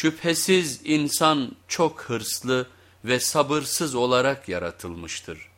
Şüphesiz insan çok hırslı ve sabırsız olarak yaratılmıştır.